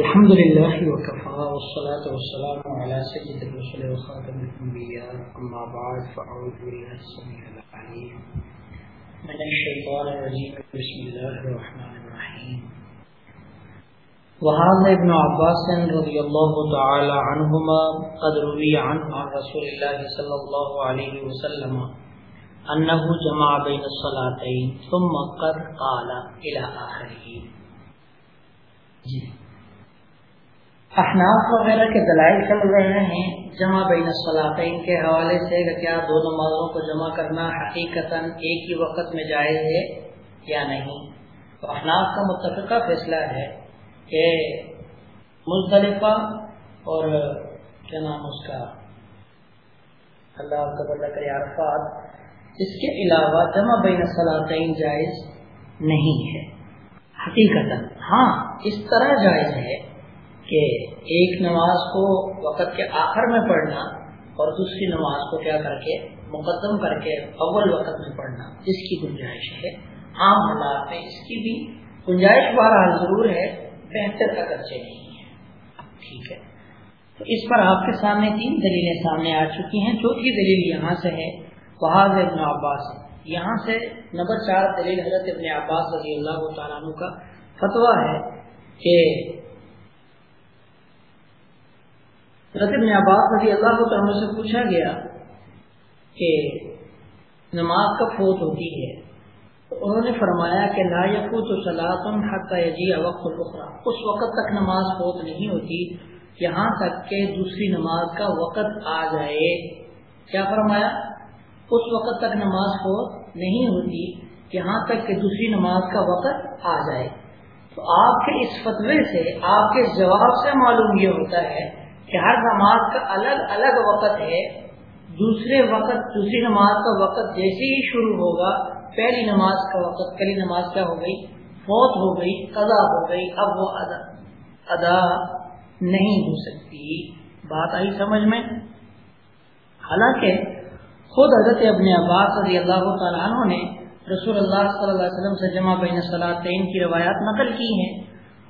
الحمد لله وكفى والصلاة والسلام على سيد الرسل وخاتم الأنبياء. أما بعد، فأعوذ بالله السميع العليم من الشيطان الرجيم. بسم الله الرحمن الرحيم. وهذا ابن عباس رضي الله تعالى عنهما قد روي عنه عن رسول الله صلى الله عليه وسلم أنه جمع بين الصلاتين، ثم قد قال إلى آخره. جی۔ احناف وغیرہ کے دلائل چل رہے ہیں، جمع بین الصلاطین کے حوالے سے کہ کیا دو نمازوں کو جمع کرنا حقیقتا ایک ہی وقت میں جائز ہے یا نہیں؟ تو احناف کا متفقہ فیصلہ ہے کہ مزدلفہ اور کیا نام اس کا، اللہ کا کرے عرفات، اس کے علاوہ جمع بین الصلاطین جائز نہیں ہے۔ حقیقتا ہاں اس طرح جائز ہے۔ کہ ایک نماز کو وقت کے آخر میں پڑھنا اور دوسری نماز کو کیا کر کے مقدم کر کے اول وقت میں پڑھنا، اس کی گنجائش ہے۔ عام حالات میں اس کی بھی گنجائش بہرحال ضرور ہے، بہتر اگرچہ نہیں ہے۔ ٹھیک ہے۔ تو اس پر آپ کے سامنے تین دلیلیں سامنے آ چکی ہیں۔ چوتھی دلیل یہاں سے ہے وہاز ابن عباس۔ یہاں سے نمبر چار دلیل حضرت ابن عباس رضی اللہ تعالیٰ عنہ کا فتویٰ ہے کہ حضرت ابن عباس رضی اللہ تعالیٰ سے پوچھا گیا کہ نماز کب فوت ہوتی ہے؟ تو انہوں نے فرمایا کہ لا یفوت صلاۃ حتی یجیء وقت الاخرى۔ اس وقت تک نماز فوت نہیں ہوتی، یہاں تک کہ دوسری نماز کا وقت آ جائے۔ کیا فرمایا؟ اس وقت تک نماز فوت نہیں ہوتی، یہاں تک کہ دوسری نماز کا وقت آ جائے۔ تو آپ کے اس فتوے سے، آپ کے جواب سے معلوم یہ ہوتا ہے کہ ہر نماز کا الگ الگ وقت ہے، دوسرے وقت، دوسری نماز کا وقت جیسے ہی شروع ہوگا، پہلی نماز کا وقت، پہلی نماز کیا ہو گئی؟ فوت ہو گئی، قضا ہو گئی، اب وہ ادا ادا نہیں ہو سکتی۔ بات آئی سمجھ میں؟ حالانکہ خود حضرت ابن عباس رضی اللہ تعالیٰ عنہ نے رسول اللہ صلی اللہ علیہ وسلم سے جمع بین صلاحین کی روایات نقل کی ہیں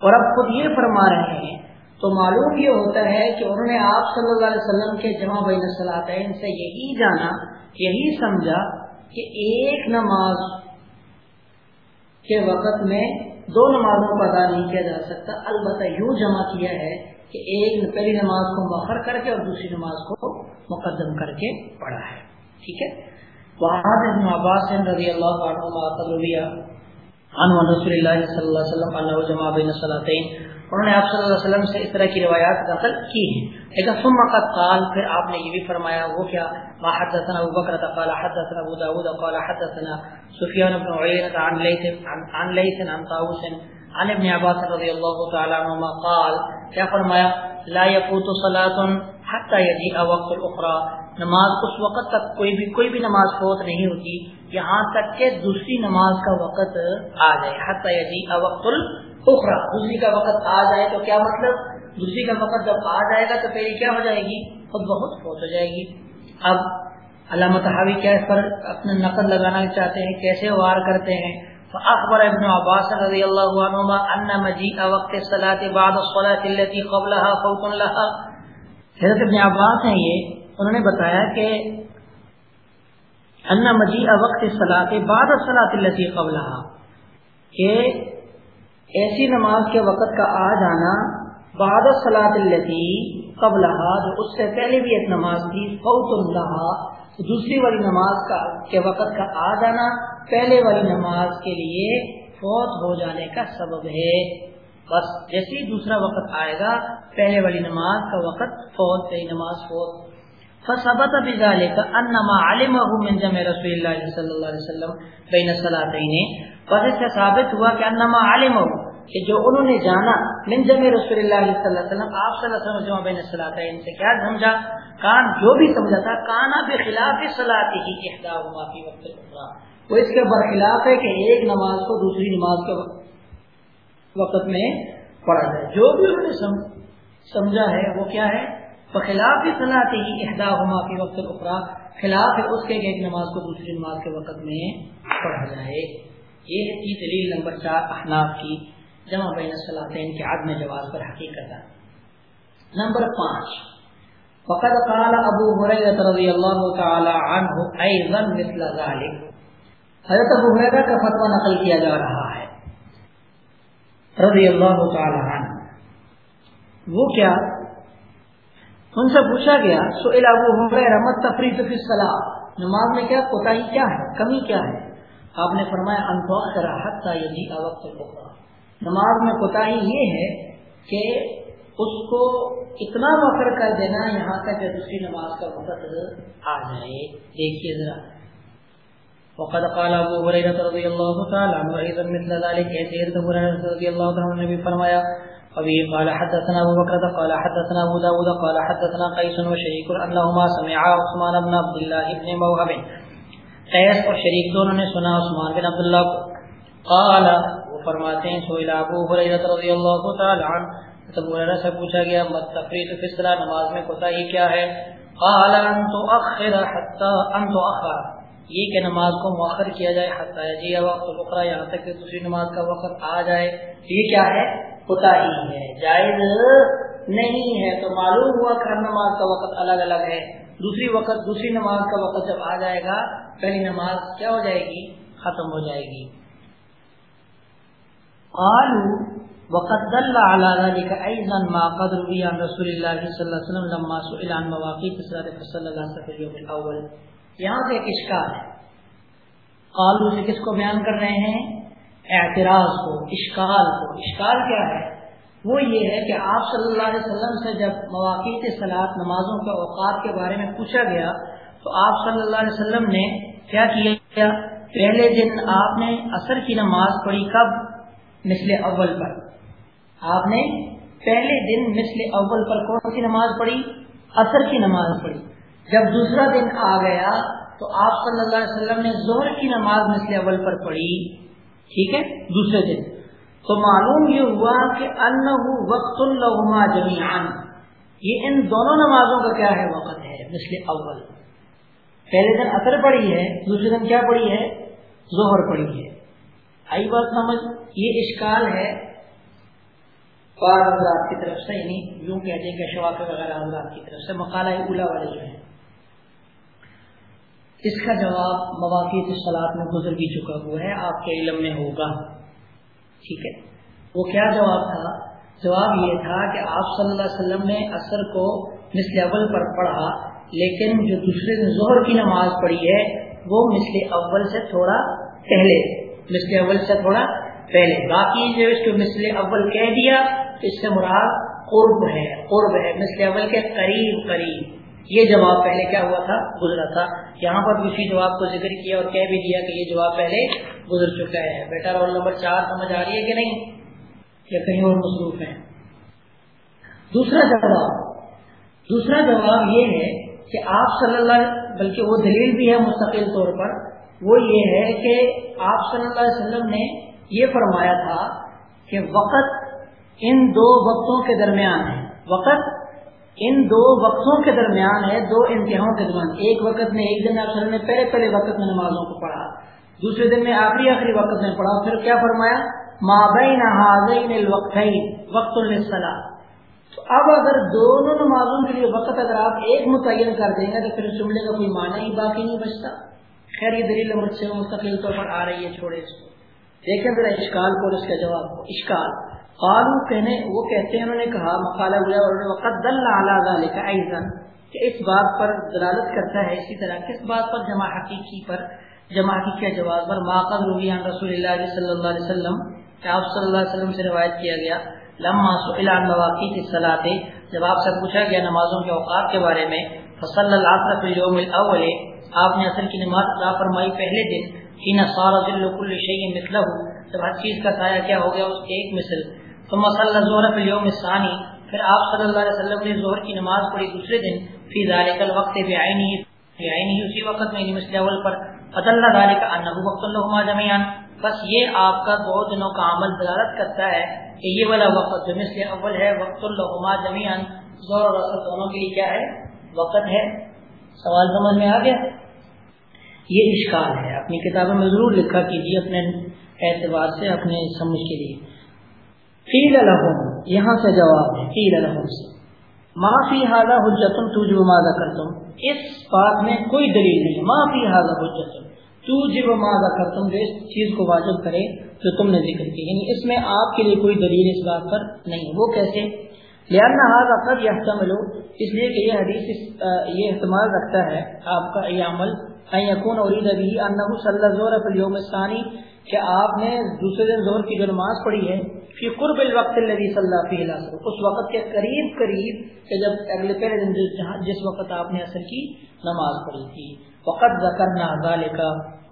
اور اب خود یہ فرما رہے ہیں تو معلوم یہ ہوتا ہے کہ انہوں نے آپ صلی اللہ علیہ وسلم کے جمع بین صلاحین سے یہی جانا، یہی سمجھا کہ ایک نماز کے وقت میں دو نمازوں کو ادا نہیں کیا جا سکتا، البتہ یوں جمع کیا ہے کہ ایک پہلی نماز کو مؤخر کر کے اور دوسری نماز کو مقدم کر کے پڑھا ہے۔ ٹھیک ہے؟ وعاد ابن عباس رضی اللہ عنہ عن رسول اللہ صلی اللہ علیہ وسلم انہو جمع بین صلاتین۔ انہوں نے آپ صلی اللہ علیہ وسلم سے اس طرح کی روایات نقل کی ہیں۔ لیکن ثم قد قال، پھر آپ نے یہ بھی فرمایا، وہ کیا؟ ما حدثنا ابو بکر قال حدثنا ابو داود قال حدثنا سفیان بن عیینہ عن لیث عن لیث، عن طاووس، عن ابن عباس رضی اللہ تعالی عنہما قال، کیا فرمایا؟ لا يفوت صلاة حتى يجيء وقت الاخرى۔ نماز اس وقت تک کوئی بھی کوئی بھی نماز فوت نہیں ہوتی۔ یہاں تک کہ دوسری نماز کا وقت آ جائے، حتی یجی وقت الاخرى۔ دوسری کا وقت آ جائے تو کیا مطلب؟ دوسری کا وقت جب آ جائے گا تو پہلے کیا ہو جائے گی؟ خود بہت فوت ہو جائے گی۔ اب علامہ تحاوی کیا اس پر اپنا نقد لگانا چاہتے ہیں، کیسے وار کرتے ہیں؟ فاخبر ابن عباس رضی اللہ عنہما ان مجیء وقت الصلاة بعد الصلاة التي قبلها فوت لها۔ حضرت ابن عباس ہیں یہ، انہوں نے بتایا کہ ان مجیء وقت صلاح بعد صلاح التی قبل کہ ایسی نماز کے وقت کا آ جانا بعد صلاح التی قبل جو اس سے پہلے بھی ایک نماز تھی، فوت اللہ دوسری والی نماز کا کے وقت کا آ جانا، پہلے والی نماز کے لیے فوت ہو جانے کا سبب ہے۔ بس جیسے ہی دوسرا وقت آئے گا، پہلے والی نماز کا وقت فوت پہلی نماز فوت۔ فثبت بذلك ان ما علمه من جمع رسول الله صلی اللہ علیہ وسلم بین الصلاتین پس سے ثابت ہوا کہ ان ما علمه، کہ جو انہوں نے جانا من جمع رسول اللہ صلی اللہ علیہ وسلم، آپ صلی اللہ علیہ وسلم جمع بین الصلاتین سے کیا سمجھا؟ کان جو بھی سمجھا تھا، کانا بخلاف صلاته ہی احداهما فی وقت الاخرى. وہ اس کے برخلاف ہے کہ ایک نماز کو دوسری نماز کے وقت میں پڑھا جائے۔ جو بھی انہوں نے سمجھا ہے، وہ کیا ہے؟ خلاف صلاح ہی احدا ہما کی وقت اخرا خلاف ہے اس کے کہ ایک نماز کو دوسری نماز کے وقت میں پڑھا جائے۔ یہ تھی دلیل نمبر چار، احناف کی جمع بین صلاحین کے عدم جواز پر حقیقت نمبر پانچ فقد قال ابو حریرہ رضی اللہ تعالی عنہ ایضا مثل ذلك حضرت ابو حریرہ کا فتوی نقل کیا جا رہا ہے۔ رضی اللہ تعالی عنہ۔ وہ کیا؟ ان سے پوچھا گیا، سئل ابو حریرہ مت تفریط فی الصلاۃ نماز میں کیا کوتاہی کیا ہے؟ کمی کیا ہے؟ آپ نے فرمایا انتوخر حتی یجی وقت نماز میں کوتاہی یہ ہے کہ اس کو اتنا مفر کر دینا یہاں تک کہ دوسری نماز کا وقت آ جائے۔ دیکھیے ذرا۔ وقد قال ابو هريره رضي الله تعالى عنه ايضا مثل ذلك كثير ابو هريره رضي الله تعالى عنه نے فرمایا ابھی قال حدثنا ابو بكر، قال حدثنا ابو داود، قال حدثنا قيس وشريك انهما سمعا عثمان بن عبد الله بن موهب. قيس اور شریک دونوں نے سنا عثمان بن عبد الله کو. قال، وہ فرماتے ہیں، سئل ابو هريره رضي الله تعالى عنه. ابو ہریرہ سے پوچھا گیا مت تفریط فی الصلاه نماز میں کوتاہی کیا ہے؟ قال ان تؤخر حتى ان تؤخر. یہ کہ نماز کو مؤخر کیا جائے حتى یجی وقت الاخرى، یہاں تک کہ دوسری نماز کا وقت آ جائے. یہ کیا ہے؟ کوتاہی ہے۔ جائز نہیں ہے۔ تو معلوم ہوا کہ ہر نماز کا وقت الگ الگ ہے۔ دوسری وقت، دوسری نماز کا وقت جب آ جائے گا، پہلی نماز کیا ہو جائے گی؟ ختم ہو جائے گی۔ قالوا وقد دل على ذلك ايضا ما قد روي عن رسول الله صلى الله عليه وسلم لما سئل عن مواقيت الصلاه فصلى الله عليه وسلم اليوم الاول یہاں سے ایک اشکال ہے۔ قالو سے کس کو بیان کر رہے ہیں؟ اعتراض کو اشکال کو اشکال کیا ہے؟ وہ یہ ہے کہ آپ صلی اللہ علیہ وسلم سے جب مواقع سلاد نمازوں کے اوقات کے بارے میں پوچھا گیا، تو آپ صلی اللہ علیہ وسلم نے کیا کیا؟ پہلے دن آپ نے اثر کی نماز پڑھی کب؟ مثل اول پر۔ آپ نے پہلے دن مثل اول پر کون سی نماز پڑھی؟ اثر کی نماز پڑھی۔ جب دوسرا دن آ گیا، تو آپ صلی اللہ علیہ وسلم نے زہر کی نماز مثل اول پر پڑھی۔ ٹھیک ہے؟ دوسرے دن۔ تو معلوم یہ ہوا کہ ان وقت الحما جمیان یہ ان دونوں نمازوں کا کیا ہے؟ وقت ہے، مثل اول۔ پہلے دن اثر پڑی ہے، دوسرے دن کیا پڑی ہے؟ زہر پڑی ہے۔ آئی بات سمجھ، یہ اشکال ہے۔ بعض حضرات کی طرف سے یعنی یوں کہتے ہیں کہ شواف وغیرہ حضرات کی طرف سے، مقالہ اولا والے جو ہیں۔ اس کا جواب مواقع سلاد میں گزر بھی چکا ہوا ہے، آپ کے علم میں ہوگا۔ ٹھیک ہے۔ وہ کیا جواب تھا؟ جواب یہ تھا کہ آپ صلی اللہ علیہ وسلم نے اثر کو مثل اول پر پڑھا، لیکن جو دوسرے دن ظہر کی نماز پڑھی ہے، وہ مثل اول سے تھوڑا پہلے، مثل اول سے تھوڑا پہلے۔ باقی جو اس کو مثل اول کہہ دیا اس سے مراد قرب ہے قرب ہے، مثل اول کے قریب قریب۔ یہ جواب پہلے کیا ہوا تھا؟ گزرا تھا۔ یہاں پر اسی جواب کو ذکر کیا اور کہہ بھی دیا کہ یہ جواب پہلے گزر چکا ہے۔ بیٹا رول نمبر چار سمجھ آ رہی ہے کہ نہیں؟ یا کہیں اور مصروف ہیں؟ دوسرا جواب دوسرا جواب یہ ہے کہ آپ صلی اللہ بلکہ وہ دلیل بھی ہے مستقل طور پر، وہ یہ ہے کہ آپ صلی اللہ علیہ وسلم نے یہ فرمایا تھا کہ وقت ان دو وقتوں کے درمیان ہے۔ وقت ان دو وقتوں کے درمیان ہے، دو انتہاؤں کے درمیان۔ ایک وقت میں ایک دن آپ نے پہلے پہلے وقت میں نمازوں کو پڑھا، دوسرے دن میں آخری آخری وقت میں پڑھا۔ پھر کیا فرمایا؟ مابین حاضین الوقتین وقت الصلاح تو اب اگر دونوں نمازوں کے لیے وقت اگر آپ ایک متعین کر دیں گے، تو پھر جملے کا کوئی معنی ہی باقی نہیں بچتا۔ خیر، یہ دلیل مجھ سے مستقل طور پر آ رہی ہے، چھوڑے اس کو۔ دیکھیں ذرا اشکال کو اس کا جواب کو۔ اشکال۔ قالو کہنے، وہ کہتے ہیں، انہوں نے کہا، مقالہ ہوا اور وقت دل ذلك ايضا کہ اس بات پر دلالت کرتا ہے اسی طرح، کس بات پر؟ جمع حقیقی پر، جمع حقیقی جواز پر. ماقد روی عن رسول اللہ صلی اللہ علیہ وسلم، کہ آپ صلی اللہ علیہ وسلم سے روایت کیا گیا. لما سئل عن مواقیت الصلاۃ، جب آپ سے پوچھا گیا نمازوں کے اوقات کے بارے میں فصل العصر فی اليوم الاول، آپ نے اصل کی نماز ادا فرمائی پہلے دن حين صار ذل كل شيء مثله جب ہر چیز کا سایہ کیا ہو گیا اس ایک مثل. ثم صلى الظهر في اليوم الثاني. پھر آپ صلی اللہ علیہ وسلم نے ظہر کی نماز پڑھی دوسرے دن. فی ذلك الوقت بعینه فی عینه اسی وقت میں یعنی مثل اول پر. فدل ذلك انه وقت لهما جميعا بس یہ آپ کا دو دنوں کا عمل دلالت کرتا ہے کہ یہ والا وقت جو مثل اول ہے، وقت لهما جميعا ظہر اور اثر دونوں کے لیے کیا ہے؟ وقت ہے. سوال سمجھ میں آ گیا؟ یہ اشکال ہے. اپنی کتابوں میں ضرور لکھا کیجیے اپنے اعتبار سے، اپنے سمجھ کے لیے. قیل لهم، یہاں سے جواب ہے، قیل لهم. سے ما فی هذا حجت توجب ما ذکرتم. اس بات میں کوئی دلیل نہیں ما فی هذا حجت توجب ما ذکرتم، جو اس چیز کو واجب کرے، جو تم نے ذکر کی. یعنی اس میں آپ کے لیے کوئی دلیل اس بات پر نہیں وہ کیسے؟ لہٰذا هذا قد يحتمل، اس لیے کہ یہ حدیث یہ احتمال رکھتا ہے آپ کا یہ عمل ان يكون اريد به انه صلى الظهر في کہ آپ نے دوسرے دن ظہر کی جو نماز پڑھی ہے فی قرب الوقت الذي صلى فيه العصر اس وقت کے قریب قریب کہ جب اگلے پہلے دن جس وقت آپ نے اثر کی نماز پڑھی تھی۔ وقت ذکرنا ذالک۔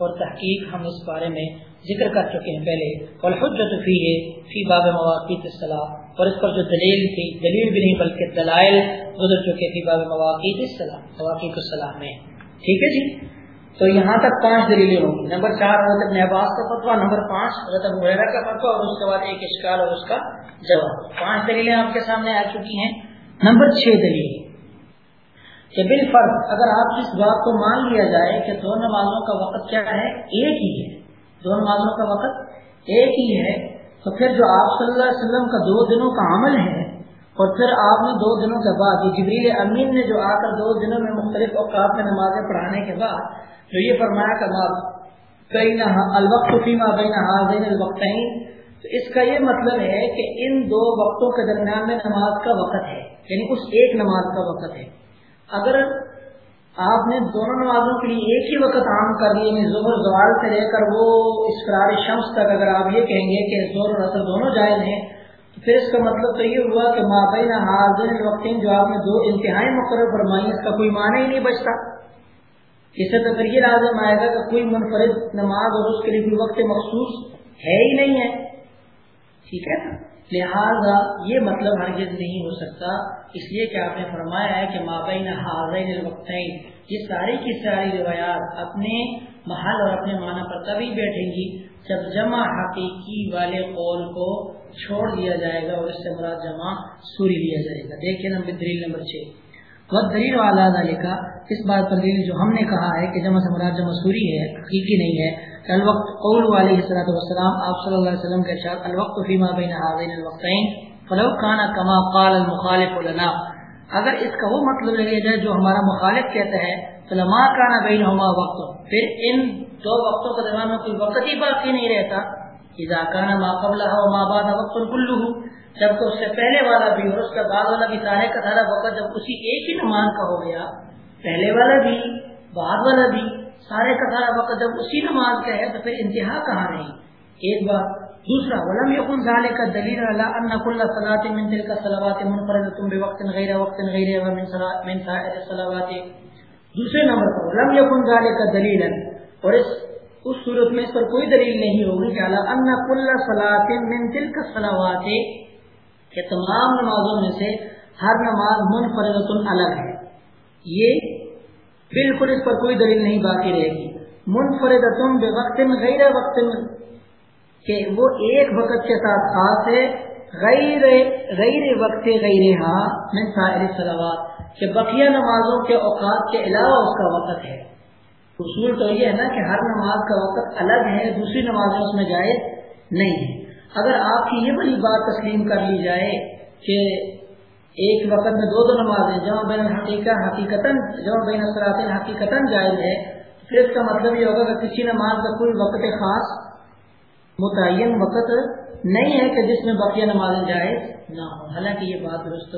اور تحقیق ہم اس بارے میں ذکر کر چکے ہیں پہلے۔ والحجت فیہ، فی باب مواقیت الصلاۃ۔ اور اس پر جو دلیل تھی، دلیل بھی نہیں بلکہ دلائل گزر چکے تھی باب مواقیت الصلاۃ مواقیت الصلاۃ میں۔ ٹھیک ہے جی؟ تو یہاں تک پانچ دلیلیں ہوں گی نمبر چار، حضرت ابن عباس کا فتوا نمبر پانچ، حضرت ابو کا فتوا اور اس کے بعد ایک اشکال اور اس کا جواب۔ پانچ دلیلیں آپ کے سامنے آ چکی ہیں۔ نمبر چھ دلیل، کہ بال فرق اگر آپ اس بات کو مان لیا جائے کہ دو نمازوں کا وقت کیا ہے، ایک ہی ہے، دو نمازوں کا وقت ایک ہی ہے، تو پھر جو آپ صلی اللہ علیہ وسلم کا دو دنوں کا عمل ہے اور پھر آپ نے دو دنوں کے بعد جبریل امین نے جو آ کر دو دنوں میں مختلف اوقات میں نمازیں پڑھانے کے بعد جو یہ فرمایا کہ الوقت فیما بین حاضین الوقتین، تو اس کا یہ مطلب ہے کہ ان دو وقتوں کے درمیان میں نماز کا وقت ہے یعنی اس ایک نماز کا وقت ہے۔ اگر آپ نے دونوں نمازوں کے لیے ایک ہی وقت عام کر لیے یعنی ظہر زوال سے لے کر وہ اسقرار شمس تک اگر آپ یہ کہیں گے کہ زور اور اثر دونوں جائز ہیں پھر اس کا مطلب تو یہ ہوا کہ مابین حاضر الوقتین جو آپ نے دو انتہائی مقرر فرمائی، اس کا کوئی معنی ہی نہیں بچتا۔ اس سے تو یہ لازم آئے گا کہ کوئی منفرد نماز اور اس کے لیے کوئی وقت مخصوص ہے ہی نہیں ہے۔ ٹھیک ہے؟ نا لہذا یہ مطلب ہرگز نہیں ہو سکتا۔ اس لیے کہ آپ نے فرمایا ہے کہ مابین حاضین الوقتین، یہ ساری کی ساری روایات اپنے محل اور اپنے معنی پر تبھی بیٹھیں گی۔ جب جمع حقیقی والے قول کو چھوڑ دیا جائے گا اور اس سے مراد جمع سوری لیا جائے گا۔ دیکھیں نمبر دلیل نمبر چھ۔ بہت دلیل والا لکھا اس بات پر دلیل جو ہم نے کہا ہے کہ جمع سے مراد جمع سوری ہے، حقیقی نہیں ہے۔ الوقت قول علیہ صلاح وسلام آپ صلی اللہ علیہ وسلم کے ارشاد، الوقت فیما بین حاضین الوقتین، فلو کانا کما قال المخالف لنا۔ اگر اس کا وہ مطلب لے جائے جو ہمارا مخالف کہتا ہے فلما کانا بینہما وقت۔ پھر ان دو وقتوں کے درمیان میں کوئی وقت ہی باقی نہیں رہتا۔ اذا کانا ما قبلہ و ما بعد وقت کلہ جب اس سے پہلے والا بھی اور اس کا بعد والا بھی سارے کا سارا وقت جب اسی ایک ہی نماز کا ہو گیا، پہلے والا بھی، بعد والا بھی، سارے کا سارا وقت جب اسی نماز کا ہے تو پھر انتہا کہاں رہی؟ ایک بات، دوسرا، ولم یکن ذالک کا دلیل اللہ ان کل صلاۃ من تلک الصلوات منفردۃ بوقت غیر وقت غیر من صلاه من سائر الصلوات. دوسرے نمبر پر، ولم یکن ذالک کا دلیل اور اس اس صورت میں اس پر کوئی دلیل نہیں ہوگی کہ اللہ ان کل صلاۃ من تلک الصلوات، کہ تمام نمازوں میں سے ہر نماز منفرد الگ ہے۔ یہ بالکل اس پر کوئی دلیل نہیں باقی رہے گی۔ منفرد بے وقت غیر وقت کہ وہ ایک وقت کے ساتھ خاص ہے، غیر غیر وقت غیر ہاں من سائر صلوات کہ بقیہ نمازوں کے اوقات کے علاوہ اس کا وقت ہے۔ اصول تو یہ ہے نا کہ ہر نماز کا وقت الگ ہے، دوسری نمازیں اس میں جائز نہیں ہے۔ اگر آپ کی یہ بڑی بات تسلیم کر لی جائے کہ ایک وقت میں دو دو نمازیں، جمع بین حقیقت حقیقت جمع بین اثرات حقیقت جائز ہے پھر اس کا مطلب یہ ہوگا کہ کسی نماز کا کوئی وقت خاص متعین وقت نہیں ہے کہ جس میں بقیہ نمازیں جائز نہ ہو حالانکہ یہ بات درست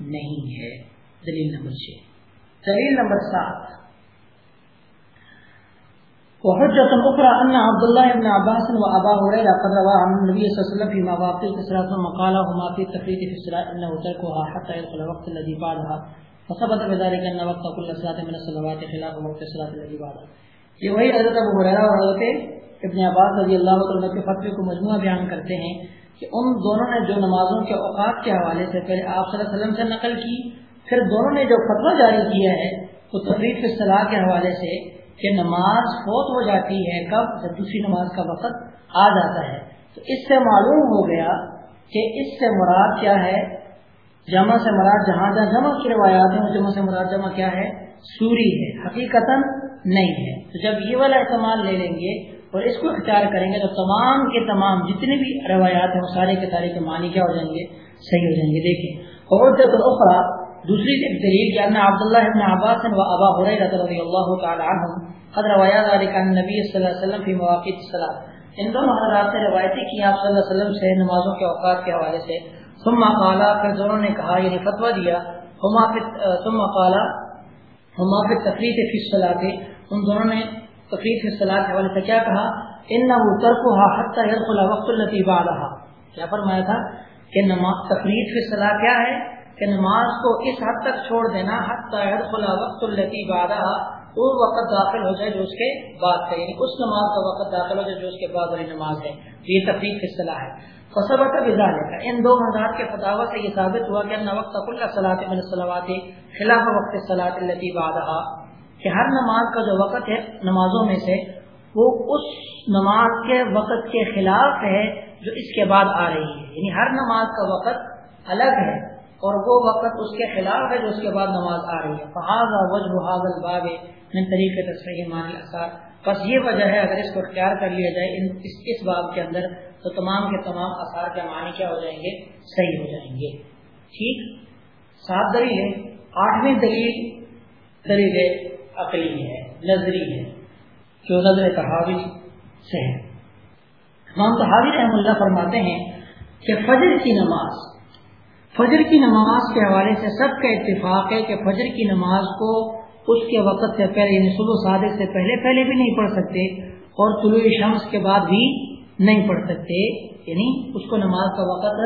نہیں ہے۔ دلیل نمبر چھ۔ دلیل نمبر سات۔ وحجة أخرى أن عبد الله بن عباس وأبا هريرة قد روى عن النبي صلى الله عليه وسلم في مواقع الصلاة ثم قال هما في التفريط في الصلاة إنه تركها حتى يدخل الوقت الذي بعدها. فثبت بذلك أن وقت كل صلاة من الصلوات خلاف وقت الصلاة الذي بعدها. یہ وہی حضرت ابو حریرہ اور حضرت ابن عباس رضی اللہ عنہ کے فتوی کو مجموعہ بیان کرتے ہیں کہ ان دونوں نے جو نمازوں کے اوقات کے حوالے سے پہلے آپ صلی اللہ علیہ وسلم سے نقل کی، پھر دونوں نے جو فتویٰ جاری کیا ہے وہ تفریح فی الصلاح کے حوالے سے کہ نماز فوت ہو جاتی ہے کب؟ جب دوسری نماز کا وقت آ جاتا ہے۔ تو اس سے معلوم ہو گیا کہ اس سے مراد کیا ہے؟ جمع سے مراد جہاں جہاں جمع کی روایات ہیں، جمع سے مراد جمع کیا ہے؟ سوری ہے حقیقت نہیں ہے۔ تو جب یہ والا استعمال لے لیں گے اور اس کو اختیار کریں گے تو تمام کے تمام جتنے بھی روایات ہیں، وہ سارے کے سارے کے معنی کیا ہو جائیں گے؟ صحیح ہو جائیں گے۔ دیکھیں۔ اور اخرا دوسری دلیل کہ ان عبداللہ ابن عباس و ابا حریرہ رضی اللہ تعالی عنہ قد روایات ذلك عن نبی صلی اللہ علیہ وسلم فی مواقع الصلاۃ ان دونوں حضرات نے روایتیں کی آپ صلی اللہ علیہ وسلم سے نمازوں کے اوقات کے حوالے سے۔ ثم قال پھر دونوں نے کہا یعنی فتوی دیا ہما ثم قال ہما فی تفریط فی الصلاۃ ان دونوں نے تفریط فی الصلاۃ کے حوالے سے کیا کہا؟ انه تركها حتى يدخل وقت التي بعدها کیا فرمایا تھا کہ نماز تفریط فی الصلاۃ کیا ہے؟ کہ نماز کو اس حد تک چھوڑ دینا خلا وقت التی بادہ وہ وقت داخل ہو جائے جو اس کے بعد کا یعنی اس نماز کا وقت داخل ہو جائے جو اس کے بعد والی نماز ہے۔ یہ تفریح کی صلاح ہے۔ فصبہ کا کا ان دو مزار کے فتح سے یہ ثابت ہوا کہ وقت اللہ صلاح من صلاحات خلاف وقت صلاح التی بادہ کہ ہر نماز کا جو وقت ہے نمازوں میں سے، وہ اس نماز کے وقت کے خلاف ہے جو اس کے بعد آ رہی ہے۔ یعنی ہر نماز کا وقت الگ ہے۔ اور وہ وقت اس کے خلاف ہے جو اس کے بعد نماز آ رہی ہے۔ فہذا وجہ حاضل باب من طریقے تصریح مان اثار بس یہ وجہ ہے اگر اس کو اختیار کر لیا جائے ان اس, اس باب کے اندر تو تمام کے تمام اثار کے معنی کیا ہو جائیں گے؟ صحیح ہو جائیں گے۔ ٹھیک؟ سات دلیل ہے آٹھویں دلیل دلیل عقلی ہے نظری ہے جو نظر تحاوی سے ہے۔ امام تحاوی رحم اللہ فرماتے ہیں کہ فجر کی نماز فجر کی نماز کے حوالے سے سب کا اتفاق ہے کہ فجر کی نماز کو اس کے وقت سے پہلے یعنی صبح صادق سے پہلے پہلے بھی نہیں پڑھ سکتے اور طلوع شمس کے بعد بھی نہیں پڑھ سکتے یعنی اس کو نماز کا وقت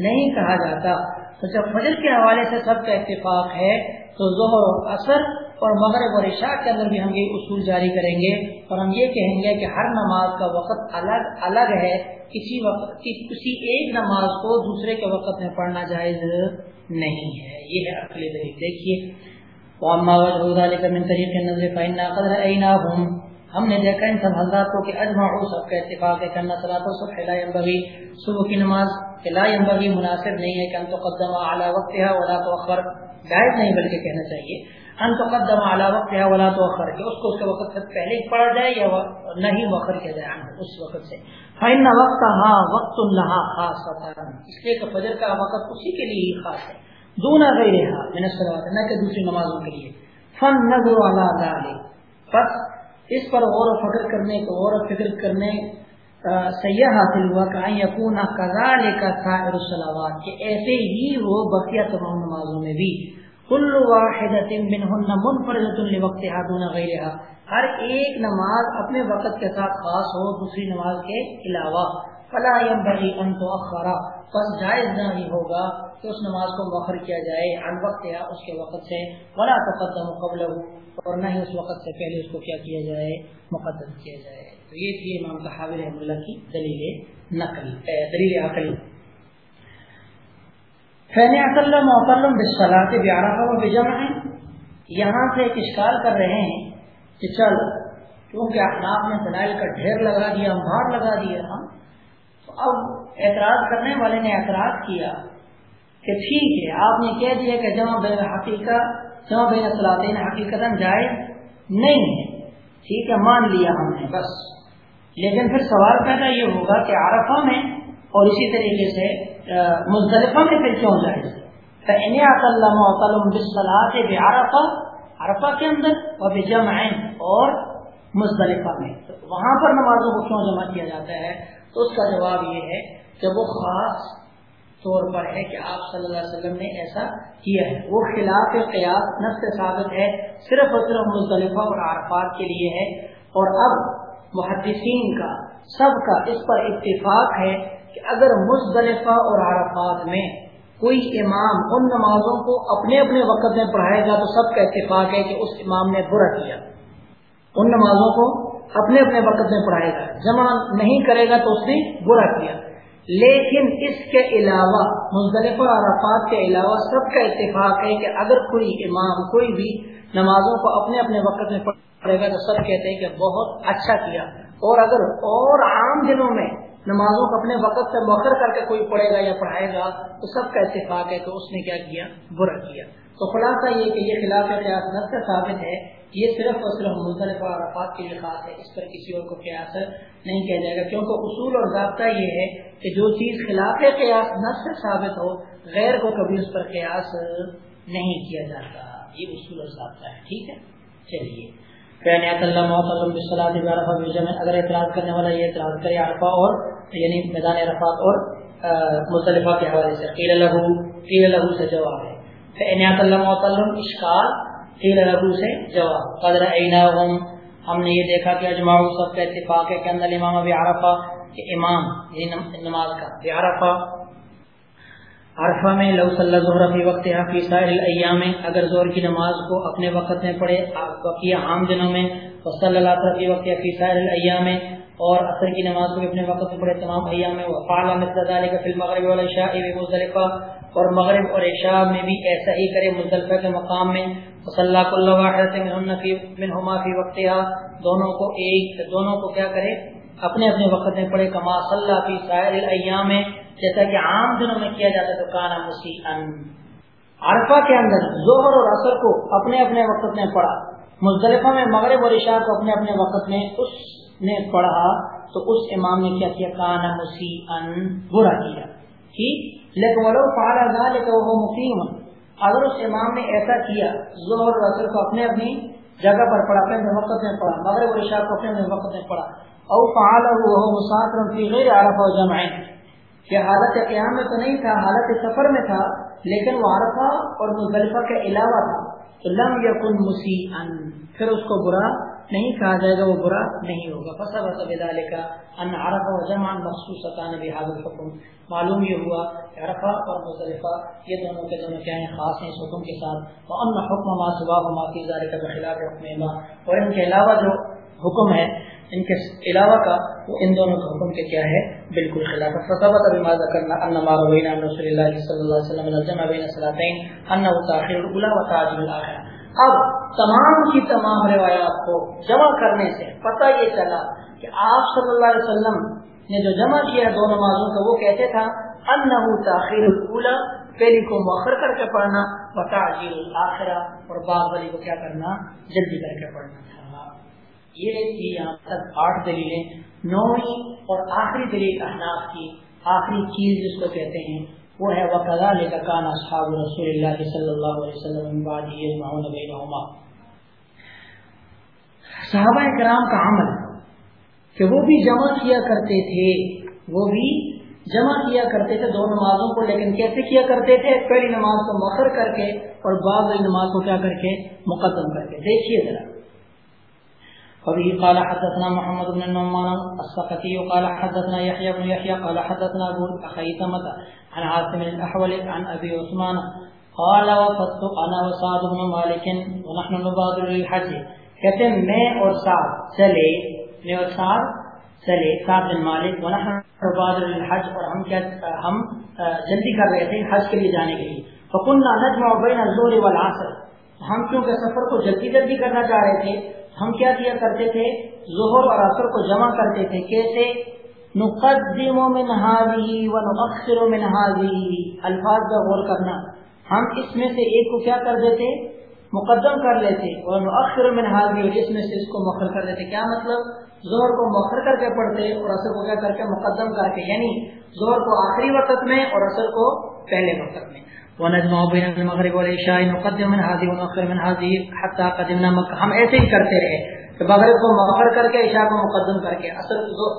نہیں کہا جاتا۔ تو جب فجر کے حوالے سے سب کا اتفاق ہے تو ظہر و اثر اور مغرب اور عشاء کے اندر بھی ہم یہ اصول جاری کریں گے اور ہم یہ کہیں گے کہ ہر نماز کا وقت الگ الگ ہے، کسی وقت کسی ایک نماز کو دوسرے کے وقت میں پڑھنا جائز نہیں ہے۔ یہ ہے اقلی دلیل دیکھیے۔ ہم نے دیکھا ان سب حضرات کو کہ اجماع سب کا اتفاق ہے کرنا صلاح تو سب لا ينبغي، صبح کی نماز لا ينبغي مناسب نہیں ہے کہ ان تقدم اعلی وقت ہے ولا تؤخر۔ جائز نہیں بلکہ کہنا چاہیے۔ ان تقدم اعلی وقت ہے ولا تؤخر. کہ اس کو اس کے وقت سے پہلے ہی پڑھا جائے یا نہیں مؤخر کیا جائے اس وقت سے۔ فائن وقت ہاں وقت اللہ خاص اس لیے کہ فجر کا وقت اسی کے لیے ہی خاص ہے۔ دونوں غیر رہا میں نے سلوات نہ کہ دوسری نمازوں کے لیے۔ فن نظر والا بس اس پر غور و فکر کرنے کو، غور و فکر کرنے سیاح حاصل ہوا کہ یقون قضا لے کا سائر کہ ایسے ہی وہ بقیہ تمام نمازوں میں بھی۔ کل واحد منفرد لوقتها دون غیرها ہر ایک نماز اپنے وقت کے ساتھ خاص ہو، دوسری نماز کے علاوہ۔ فلا ينبغي ان تؤخر پس جائز نہ ہی ہوگا کہ اس نماز کو مؤخر کیا جائے ان وقت یا اس کے وقت سے۔ ولا تقدم قبله اور نہ ہی اس وقت سے پہلے اس کو کیا کیا جائے، مقدم کیا جائے۔ تو یہ تھی امام تحاوی رحمۃ اللہ کی دلیل نقلی دلیل عقلی فین اصل معطلم بالصلاه بعرفه وبجمع۔ یہاں سے ایک اشکال کر رہے ہیں کہ چل، کیونکہ احناف نے دلائل کا ڈھیر لگا دیا امبار لگا دیا ہاں؟ تو اب اعتراض کرنے والے نے اعتراض کیا کہ ٹھیک ہے، آپ نے کہہ دیا کہ جمع بین حقیقت جمع بین صلاحین حقیقت جائز نہیں ہے۔ ٹھیک ہے، مان لیا ہم نے، بس۔ لیکن پھر سوال پیدا یہ ہوگا کہ عرفہ میں اور اسی طریقے سے مزدلفہ میں پھر کیوں جائز بے عرفہ عرفہ کے اندر، اور جمع اور مزدلفہ میں۔ تو وہاں پر نمازوں کو کیوں جمع کیا جاتا ہے؟ تو اس کا جواب یہ ہے کہ وہ خاص طور پر ہے کہ آپ صلی اللہ علیہ وسلم نے ایسا کیا ہے۔ وہ خلاف قیاس نفس ثابت ہے، صرف اور صرف مزدلفہ اور عرفات کے لیے ہے۔ اور اب محدثین کا، سب کا اس پر اتفاق ہے کہ اگر مزدلفہ اور عرفات میں کوئی امام ان نمازوں کو اپنے اپنے وقت میں پڑھائے گا تو سب کا اتفاق ہے کہ اس امام نے برا کیا۔ ان نمازوں کو اپنے اپنے وقت میں پڑھائے گا۔ جمع نہیں کرے گا تو اس نے برا کیا۔ لیکن اس کے علاوہ مزدلف عرفات کے علاوہ سب کا اتفاق ہے کہ اگر کوئی امام کوئی بھی نمازوں کو اپنے اپنے وقت میں پڑھے گا تو سب کہتے ہیں کہ بہت اچھا کیا۔ اور اگر اور عام دنوں میں نمازوں کو اپنے وقت سے موخر کر کے کوئی پڑھے گا یا پڑھائے گا، تو سب کا اتفاق ہے کہ اس نے کیا کیا؟ برا کیا۔ تو خلاصہ یہ کہ یہ خلاف قیاس نس سے ثابت ہے، یہ صرف اور صرف مختلف عرفات کے لیے خاص ہے، اس پر کسی اور کو قیاس نہیں کیا جائے گا۔ کیونکہ اصول اور ضابطہ یہ ہے کہ جو چیز خلاف قیاس نس سے ثابت ہو، غیر کو کبھی اس پر قیاس نہیں کیا جاتا۔ یہ اصول اور ضابطہ ہے، ٹھیک ہے؟ چلیے۔ اگر اعتراض کرنے والا یہ اعتراض کرے عرفہ اور یعنی میدان عرفات اور مصطلفہ کے حوالے سے، قیل لہو قیل لہو سے جواب ہے۔ عنایت اللہ محتلم اشکال، قیل لہو سے جواب۔ قدر اینہم ہم نے یہ دیکھا کہ اجماع سب کا اتفاق ہے کہ اندر امام ابی عرفہ، کہ امام یعنی نماز کا عرفہ عرفہ میں لو صلی اللہ فی وقت فی سائر الایام اگر زور کی نماز کو اپنے وقت میں پڑھے بقیہ عام دنوں میں صلی اللہ فی وقت فی سائر الایام اور اثر کی نماز کو اپنے وقت میں پڑھے، تمام ایام میں وفعل مثل ذلك فی المغرب والعشاء بمزدلفہ اور مغرب اور عشاء میں بھی ایسا ہی کرے، مزدلفہ کے مقام میں صلی اللہ کل واحد منہن فی منہما وقتها دونوں کو ایک دونوں کو کیا کرے؟ اپنے اپنے وقت میں پڑھے کما صلی اللہ فی سائر الایام میں، جیسا کہ عام دنوں میں کیا جاتا تو کانا مسیحن عرفہ کے اندر ظہر اور اثر کو اپنے اپنے وقت میں پڑھا۔ مزدلفہ میں مغرب اور عشاء کو اپنے اپنے وقت میں اس نے پڑھا، تو اس امام نے کیا کیا؟ کانا مسی ان برا کیا۔ ٹھیک لیکن ولو فعل ذلك وهو اگر اس امام نے ایسا کیا، ظہر اور عصر کو اپنے اپنی جگہ پر پڑھا، اپنے وقت میں پڑھا، مغرب اور عشاء کو اپنے وقت میں پڑھا او فعله وهو مسافر في غير عرفه وجمع. کہ حالت قیام میں تو نہیں تھا، حالت سفر میں تھا، لیکن وہ عرفہ اور مزدلفہ کے علاوہ تھا۔ تو لم یکن مسیئا، پھر اس کو برا نہیں کہا جائے گا، وہ برا نہیں ہوگا۔ فصا بس ان عرفہ و جمع مخصوص الحکم۔ معلوم یہ ہوا کہ عرفہ اور مصطلفہ یہ دونوں کے دونوں کیا ہیں، خاص ہیں اس حکم کے ساتھ۔ وہ حکم ما صبح و معافی ذالک کے خلاف حکم اور ان کے علاوہ جو حکم ہے ان کے علاوہ کا وہ ان دونوں کے حکم کے کیا ہے؟ بالکل خلاف فصبت ابھی ماذا کرنا ان ما روینا رسول اللہ صلی اللہ علیہ وسلم الجمع بین الصلاتین انه تاخير الاولى وتعجيل الاخره اب تمام کی تمام روایات کو جمع کرنے سے پتہ یہ چلا کہ آپ صلی اللہ علیہ وسلم نے جو جمع کیا دو نمازوں کا، وہ کہتے تھا؟ ان تاخیر الاولا پہلی کو مؤخر کر کے پڑھنا و وتعجیل الاخرہ اور بعض والی کو کیا کرنا؟ جلدی کر کے پڑھنا۔ تھا یہ تھی یہاں تک آٹھ دلیلیں، نویں اور آخری دلیل احناف کی آخری چیز جس کو کہتے ہیں، وہ ہے وَكَذَلِكَ كَانَ أَصْحَابُ رَسُولِ اللَّهِ صلی اللہ علیہ وسلم بعد يجمعون بينهما۔ صحابہ کرام کا عمل کہ وہ بھی جمع کیا کرتے تھے، وہ بھی جمع کیا کرتے تھے دو نمازوں کو، لیکن کیسے کیا کرتے تھے؟ پہلی نماز کو مخر کر کے اور بعد نماز کو کیا کر کے؟ مقدم کر کے۔ دیکھیے ذرا۔ وبه قال حدثنا محمد بن النعمان السقطي قال حدثنا يحيى بن يحيى قال حدثنا ابو خيثمة عن عاصم الاحول عن ابي عثمان قال وفدت انا وسعد بن مالك ونحن نبادر للحج. کہتے ہیں، میں اور سعد چلے، میں اور سعد چلے سعد بن مالک ونحن نبادر للحج اور ہم کیا، ہم جلدی کر رہے تھے حج کے لیے جانے کے لیے. فقلنا نجمع بين الظهر والعصر. ہم کیونکہ سفر کو جلدی جلدی کرنا چاہ رہے تھے ہم کیا کیا کرتے تھے؟ ظہر اور اثر کو جمع کرتے تھے۔ کیسے؟ نقدم من هذه ونؤخر من هذه۔ الفاظ کا غور کرنا۔ ہم اس میں سے ایک کو کیا کر دیتے؟ مقدم کر لیتے۔ اور نؤخر من هذه اس میں سے اس کو مؤخر کر دیتے۔ کیا مطلب؟ ظہر کو مؤخر کر کے پڑھتے اور اثر کو کیا کر کے مقدم کر کے یعنی ظہر کو آخری وقت میں اور اثر کو پہلے وقت میں۔ ونجمع بين المغرب والعشاء، نقدم من هذه ونؤخر من هذه حتى قدمنا مکہ ہم ایسے ہی کرتے رہے کہ مغرب کو مؤخر کر کے، عشاء کو مقدم کر کے اثر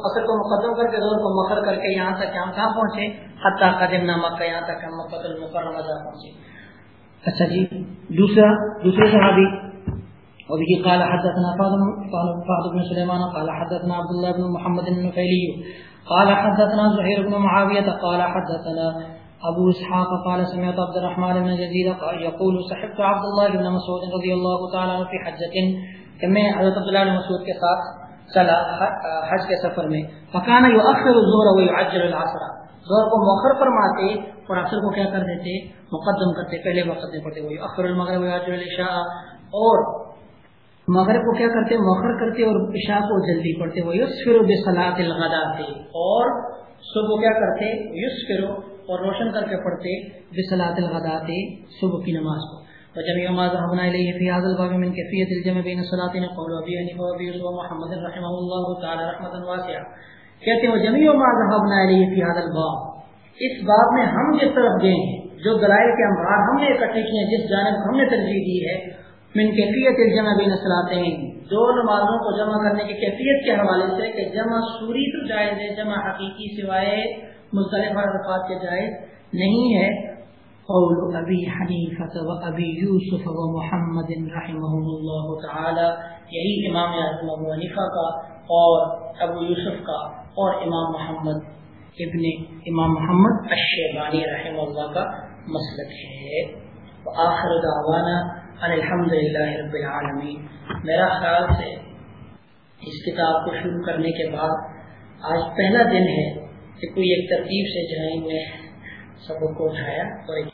اثر کو مقدم کر کے، ظہر کو مؤخر کر کے یہاں تک ہم کہاں پہنچے؟ حتى قدمنا مکہ، یہاں تک ہم مکہ المکرمہ جا پہنچے۔ اچھا جی دوسرا، دوسرے صحابی۔ وبه قال حدثنا فاضل بن سليمان قال حدثنا عبد الله بن محمد النفيلي قال حدثنا زهير بن معاوية قال حدثنا ابو اسحاق قال سمعت عبد الرحمن بن يزيد يقول صحبت عبد الله بن مسعود رضي الله تعالى عنه في حجه کہ میں حضرت عبداللہ بن مسعود کے ساتھ چلا حج کے سفر میں۔ فکان یؤخر الظهر ويعجل العصر۔ ظہر کو مؤخر فرماتے، اور عصر کو کیا کر دیتے؟ مقدم کرتے، پہلے وقت میں پڑھتے وہی اخر المغرب ويعجل العشاء۔ اور مغرب کو کیا کرتے؟ مؤخر کرتے اور عشاء کو جلدی پڑھتے۔ وہ یسفر بصلاه الغداء اور صبح کیا کرتے؟ یسفر اور روشن کر کے پڑھتے بسلاط الغدات صبح کی نماز کو۔ وجميع ما ذهبنا إليه في هذا الباب من كيفية الجمع بين الصلاتين قول أبي حنيفة وأبي يوسف ومحمد رحمه الله تعالى رحمة واسعة۔ کہتے ہیں وجميع ما ذهبنا إليه في هذا الباب اس باب میں ہم جس طرف گئے ہیں، جو دلائل کے امراض ہم نے اکٹھے کیے ہیں، جس جانب ہم نے ترجیح دی ہے، من کیفیت الجمع بین الصلاتین دو نمازوں کو جمع کرنے کی کیفیت کے حوالے سے کہ جمع سوری تو جائز ہے، جمع حقیقی سوائے مختلف عرفات کے جائز نہیں ہے۔ قول ابی حنیفت و ابی یوسف و محمد رحمهم اللہ تعالی، یہی امام اعظم ابو حنیفہ کا اور ابو یوسف کا اور امام محمد ابن امام محمد الشیبانی رحم اللہ کا مسلک ہے۔ آخر دعوانا ان الحمد للہ رب العالمین۔ میرا خیال سے اس کتاب کو شروع کرنے کے بعد آج پہلا دن ہے۔ کہ کوئی ایک ترتیب سے جو ہے میں سبق کو اٹھایا اور ایک